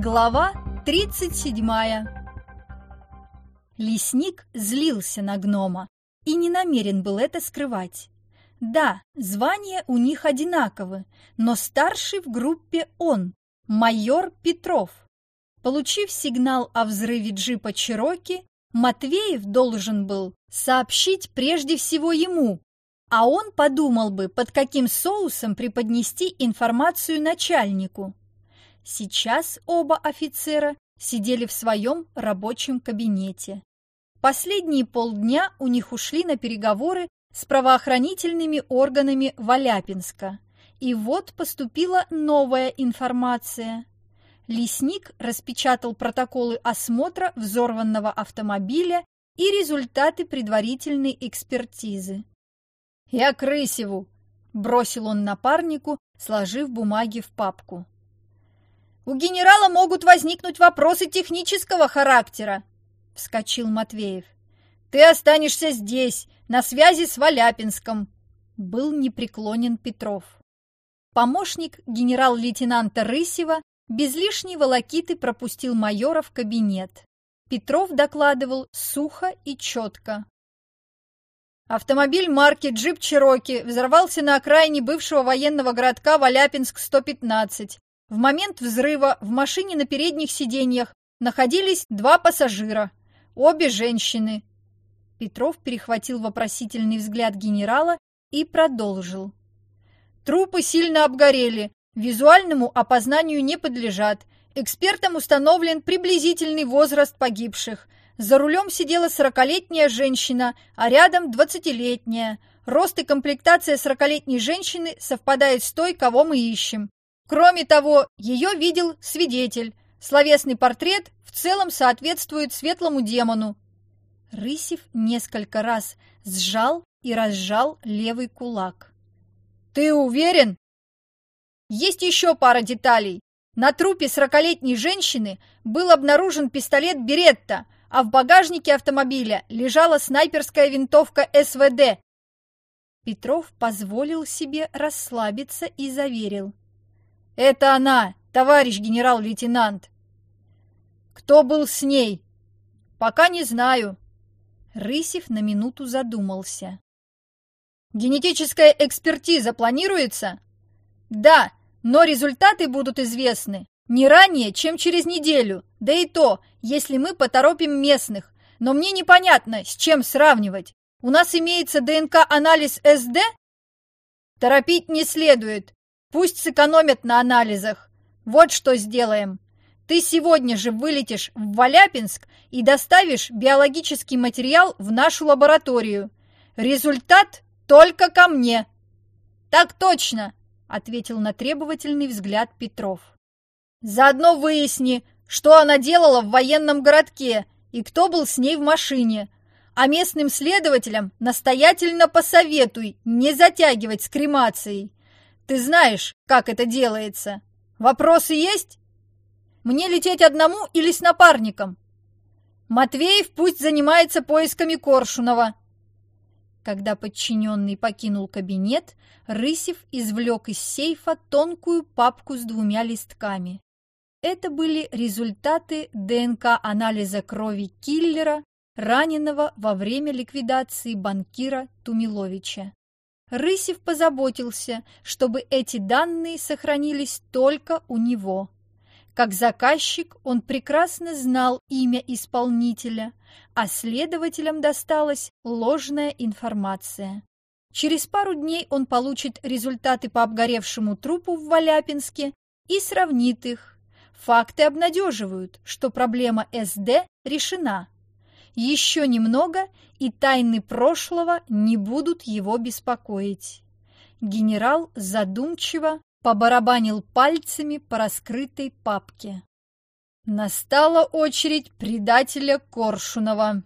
Глава 37 Лесник злился на гнома и не намерен был это скрывать. Да, звания у них одинаковы, но старший в группе он, майор Петров. Получив сигнал о взрыве джипа Чироки, Матвеев должен был сообщить прежде всего ему, а он подумал бы, под каким соусом преподнести информацию начальнику. Сейчас оба офицера сидели в своем рабочем кабинете. Последние полдня у них ушли на переговоры с правоохранительными органами Валяпинска. И вот поступила новая информация. Лесник распечатал протоколы осмотра взорванного автомобиля и результаты предварительной экспертизы. «Я Крысеву!» – бросил он напарнику, сложив бумаги в папку. «У генерала могут возникнуть вопросы технического характера», – вскочил Матвеев. «Ты останешься здесь, на связи с Валяпинском», – был непреклонен Петров. Помощник генерал-лейтенанта Рысева без лишней волокиты пропустил майора в кабинет. Петров докладывал сухо и четко. Автомобиль марки «Джип Чироки» взорвался на окраине бывшего военного городка Валяпинск-115. В момент взрыва в машине на передних сиденьях находились два пассажира, обе женщины. Петров перехватил вопросительный взгляд генерала и продолжил. Трупы сильно обгорели, визуальному опознанию не подлежат. Экспертам установлен приблизительный возраст погибших – за рулем сидела сорокалетняя женщина, а рядом двадцатилетняя. Рост и комплектация сорокалетней женщины совпадает с той, кого мы ищем. Кроме того, ее видел свидетель. Словесный портрет в целом соответствует светлому демону. Рысев несколько раз сжал и разжал левый кулак. «Ты уверен?» «Есть еще пара деталей. На трупе сорокалетней женщины был обнаружен пистолет «Беретта», а в багажнике автомобиля лежала снайперская винтовка СВД. Петров позволил себе расслабиться и заверил. «Это она, товарищ генерал-лейтенант!» «Кто был с ней?» «Пока не знаю». Рысев на минуту задумался. «Генетическая экспертиза планируется?» «Да, но результаты будут известны не ранее, чем через неделю, да и то, если мы поторопим местных. Но мне непонятно, с чем сравнивать. У нас имеется ДНК-анализ СД? Торопить не следует. Пусть сэкономят на анализах. Вот что сделаем. Ты сегодня же вылетишь в Валяпинск и доставишь биологический материал в нашу лабораторию. Результат только ко мне. Так точно, ответил на требовательный взгляд Петров. Заодно выясни, что она делала в военном городке и кто был с ней в машине. А местным следователям настоятельно посоветуй не затягивать с кремацией. Ты знаешь, как это делается. Вопросы есть? Мне лететь одному или с напарником? Матвеев пусть занимается поисками Коршунова. Когда подчиненный покинул кабинет, Рысев извлек из сейфа тонкую папку с двумя листками. Это были результаты ДНК-анализа крови киллера, раненого во время ликвидации банкира Тумиловича. Рысев позаботился, чтобы эти данные сохранились только у него. Как заказчик он прекрасно знал имя исполнителя, а следователям досталась ложная информация. Через пару дней он получит результаты по обгоревшему трупу в Валяпинске и сравнит их Факты обнадеживают, что проблема СД решена. Еще немного, и тайны прошлого не будут его беспокоить. Генерал задумчиво побарабанил пальцами по раскрытой папке. Настала очередь предателя Коршунова.